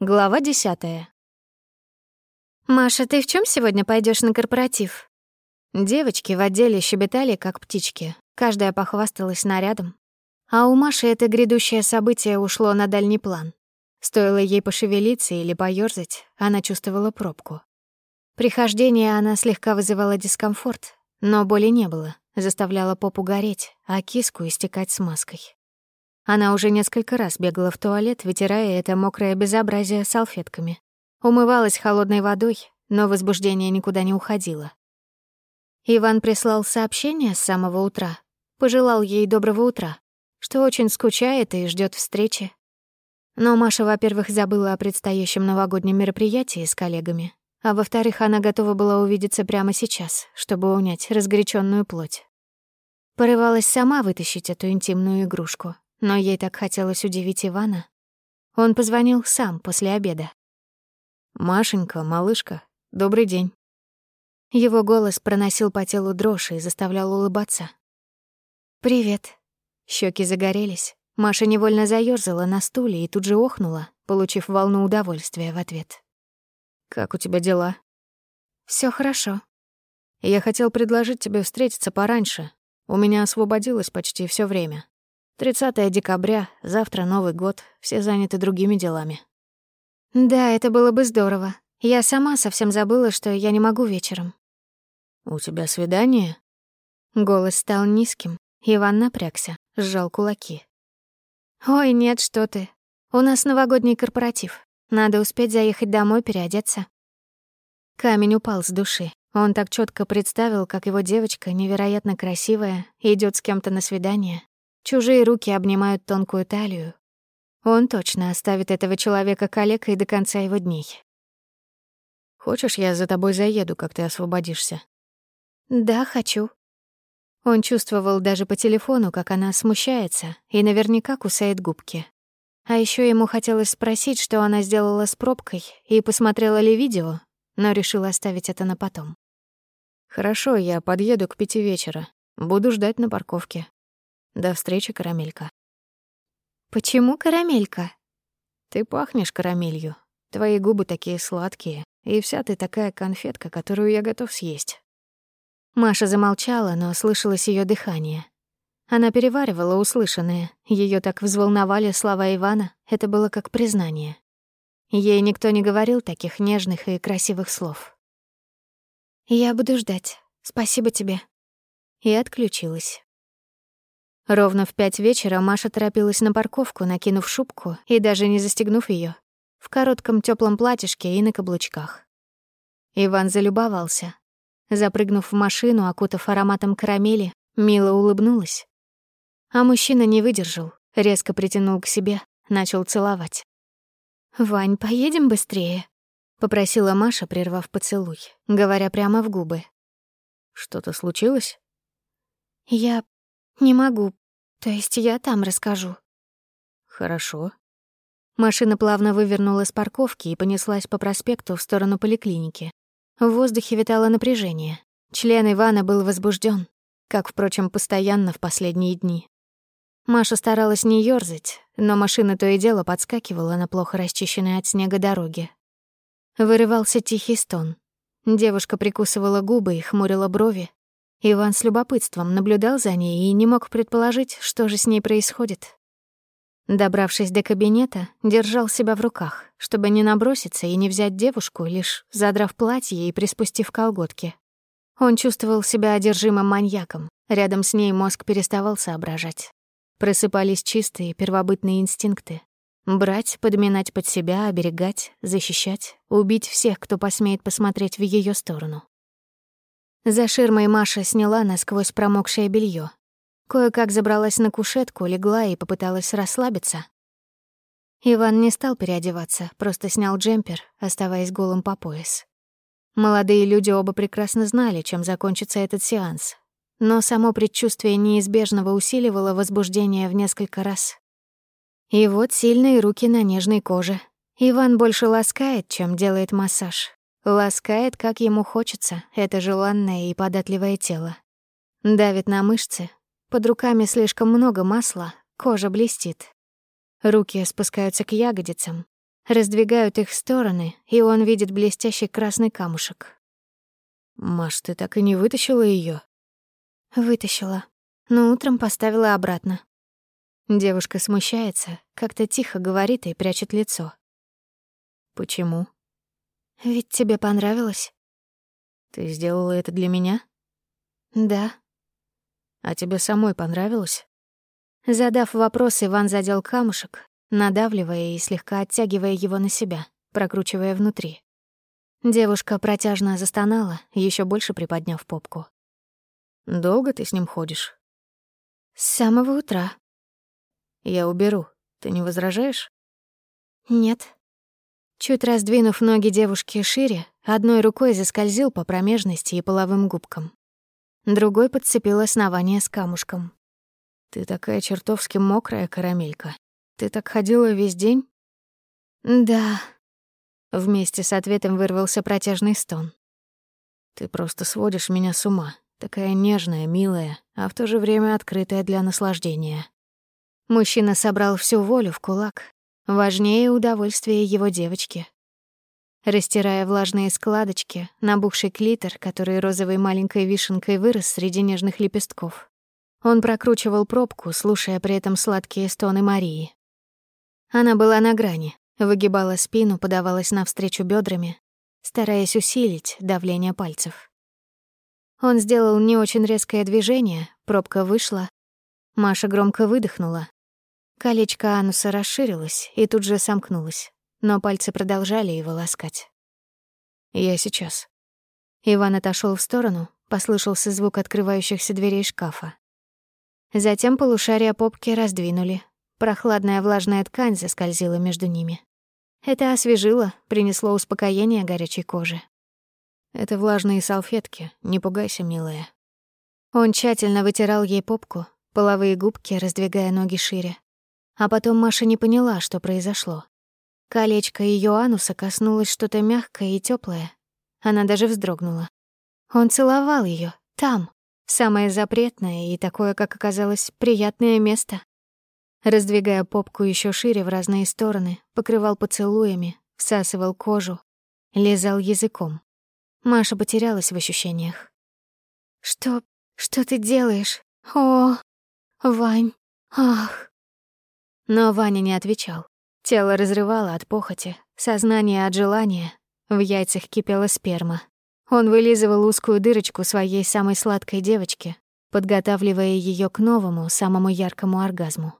Глава десятая. «Маша, ты в чем сегодня пойдешь на корпоратив?» Девочки в отделе щебетали, как птички. Каждая похвасталась нарядом. А у Маши это грядущее событие ушло на дальний план. Стоило ей пошевелиться или поёрзать, она чувствовала пробку. При хождении она слегка вызывала дискомфорт, но боли не было, заставляла попу гореть, а киску истекать смазкой. Она уже несколько раз бегала в туалет, вытирая это мокрое безобразие салфетками. Умывалась холодной водой, но возбуждение никуда не уходило. Иван прислал сообщение с самого утра, пожелал ей доброго утра, что очень скучает и ждет встречи. Но Маша, во-первых, забыла о предстоящем новогоднем мероприятии с коллегами, а во-вторых, она готова была увидеться прямо сейчас, чтобы унять разгоряченную плоть. Порывалась сама вытащить эту интимную игрушку, но ей так хотелось удивить Ивана. Он позвонил сам после обеда. «Машенька, малышка, добрый день». Его голос проносил по телу дрожь и заставлял улыбаться. «Привет». Щеки загорелись. Маша невольно заёрзала на стуле и тут же охнула, получив волну удовольствия в ответ. «Как у тебя дела?» Все хорошо». «Я хотел предложить тебе встретиться пораньше. У меня освободилось почти все время. 30 декабря, завтра Новый год, все заняты другими делами». «Да, это было бы здорово. Я сама совсем забыла, что я не могу вечером». «У тебя свидание?» Голос стал низким. Иван напрягся, сжал кулаки. «Ой, нет, что ты. У нас новогодний корпоратив. Надо успеть заехать домой, переодеться. Камень упал с души. Он так четко представил, как его девочка, невероятно красивая, идет с кем-то на свидание. Чужие руки обнимают тонкую талию. Он точно оставит этого человека калекой до конца его дней. «Хочешь, я за тобой заеду, как ты освободишься?» «Да, хочу». Он чувствовал даже по телефону, как она смущается и наверняка кусает губки. А еще ему хотелось спросить, что она сделала с пробкой, и посмотрела ли видео, но решил оставить это на потом. «Хорошо, я подъеду к пяти вечера. Буду ждать на парковке. До встречи, карамелька». «Почему карамелька?» «Ты пахнешь карамелью. Твои губы такие сладкие, и вся ты такая конфетка, которую я готов съесть». Маша замолчала, но слышалось ее дыхание. Она переваривала услышанное. Ее так взволновали слова Ивана. Это было как признание. Ей никто не говорил таких нежных и красивых слов. «Я буду ждать. Спасибо тебе». И отключилась. Ровно в пять вечера Маша торопилась на парковку, накинув шубку и даже не застегнув ее, в коротком теплом платьишке и на каблучках. Иван залюбовался. Запрыгнув в машину, окутав ароматом карамели, мило улыбнулась. А мужчина не выдержал, резко притянул к себе, начал целовать. «Вань, поедем быстрее?» — попросила Маша, прервав поцелуй, говоря прямо в губы. «Что-то случилось?» «Я не могу. То есть я там расскажу». «Хорошо». Машина плавно вывернула с парковки и понеслась по проспекту в сторону поликлиники. В воздухе витало напряжение. Член Ивана был возбужден, как, впрочем, постоянно в последние дни. Маша старалась не ёрзать, но машина то и дело подскакивала на плохо расчищенной от снега дороге. Вырывался тихий стон. Девушка прикусывала губы и хмурила брови. Иван с любопытством наблюдал за ней и не мог предположить, что же с ней происходит. Добравшись до кабинета, держал себя в руках, чтобы не наброситься и не взять девушку, лишь задрав платье и приспустив колготки. Он чувствовал себя одержимым маньяком. Рядом с ней мозг переставал соображать. Просыпались чистые первобытные инстинкты. Брать, подминать под себя, оберегать, защищать, убить всех, кто посмеет посмотреть в ее сторону. За ширмой Маша сняла насквозь промокшее белье. Кое-как забралась на кушетку, легла и попыталась расслабиться. Иван не стал переодеваться, просто снял джемпер, оставаясь голым по пояс. Молодые люди оба прекрасно знали, чем закончится этот сеанс, но само предчувствие неизбежного усиливало возбуждение в несколько раз. И вот сильные руки на нежной коже. Иван больше ласкает, чем делает массаж. Ласкает, как ему хочется, это желанное и податливое тело. Давит на мышцы. Под руками слишком много масла, кожа блестит. Руки спускаются к ягодицам. Раздвигают их в стороны, и он видит блестящий красный камушек. «Маш, ты так и не вытащила ее? «Вытащила, но утром поставила обратно». Девушка смущается, как-то тихо говорит и прячет лицо. «Почему?» «Ведь тебе понравилось». «Ты сделала это для меня?» «Да». «А тебе самой понравилось?» Задав вопрос, Иван задел камушек, надавливая и слегка оттягивая его на себя, прокручивая внутри. Девушка протяжно застонала, еще больше приподняв попку. «Долго ты с ним ходишь?» «С самого утра». «Я уберу. Ты не возражаешь?» «Нет». Чуть раздвинув ноги девушки шире, одной рукой заскользил по промежности и половым губкам. Другой подцепил основание с камушком. «Ты такая чертовски мокрая карамелька. Ты так ходила весь день?» «Да». Вместе с ответом вырвался протяжный стон. «Ты просто сводишь меня с ума. Такая нежная, милая, а в то же время открытая для наслаждения». Мужчина собрал всю волю в кулак. Важнее удовольствие его девочки. Растирая влажные складочки, набухший клитор, который розовой маленькой вишенкой вырос среди нежных лепестков. Он прокручивал пробку, слушая при этом сладкие стоны Марии. Она была на грани, выгибала спину, подавалась навстречу бедрами, стараясь усилить давление пальцев. Он сделал не очень резкое движение, пробка вышла. Маша громко выдохнула, Колечко ануса расширилось и тут же сомкнулось, но пальцы продолжали его ласкать. «Я сейчас». Иван отошел в сторону, послышался звук открывающихся дверей шкафа. Затем полушария попки раздвинули. Прохладная влажная ткань заскользила между ними. Это освежило, принесло успокоение горячей коже. «Это влажные салфетки, не пугайся, милая». Он тщательно вытирал ей попку, половые губки, раздвигая ноги шире. А потом Маша не поняла, что произошло. Колечко ее ануса коснулось что-то мягкое и теплое. Она даже вздрогнула. Он целовал ее там, самое запретное и такое, как оказалось, приятное место. Раздвигая попку еще шире в разные стороны, покрывал поцелуями, всасывал кожу, лизал языком. Маша потерялась в ощущениях. «Что... что ты делаешь? О, Вань, ах!» Но Ваня не отвечал. Тело разрывало от похоти, сознание от желания. В яйцах кипела сперма. Он вылизывал узкую дырочку своей самой сладкой девочки, подготавливая ее к новому, самому яркому оргазму.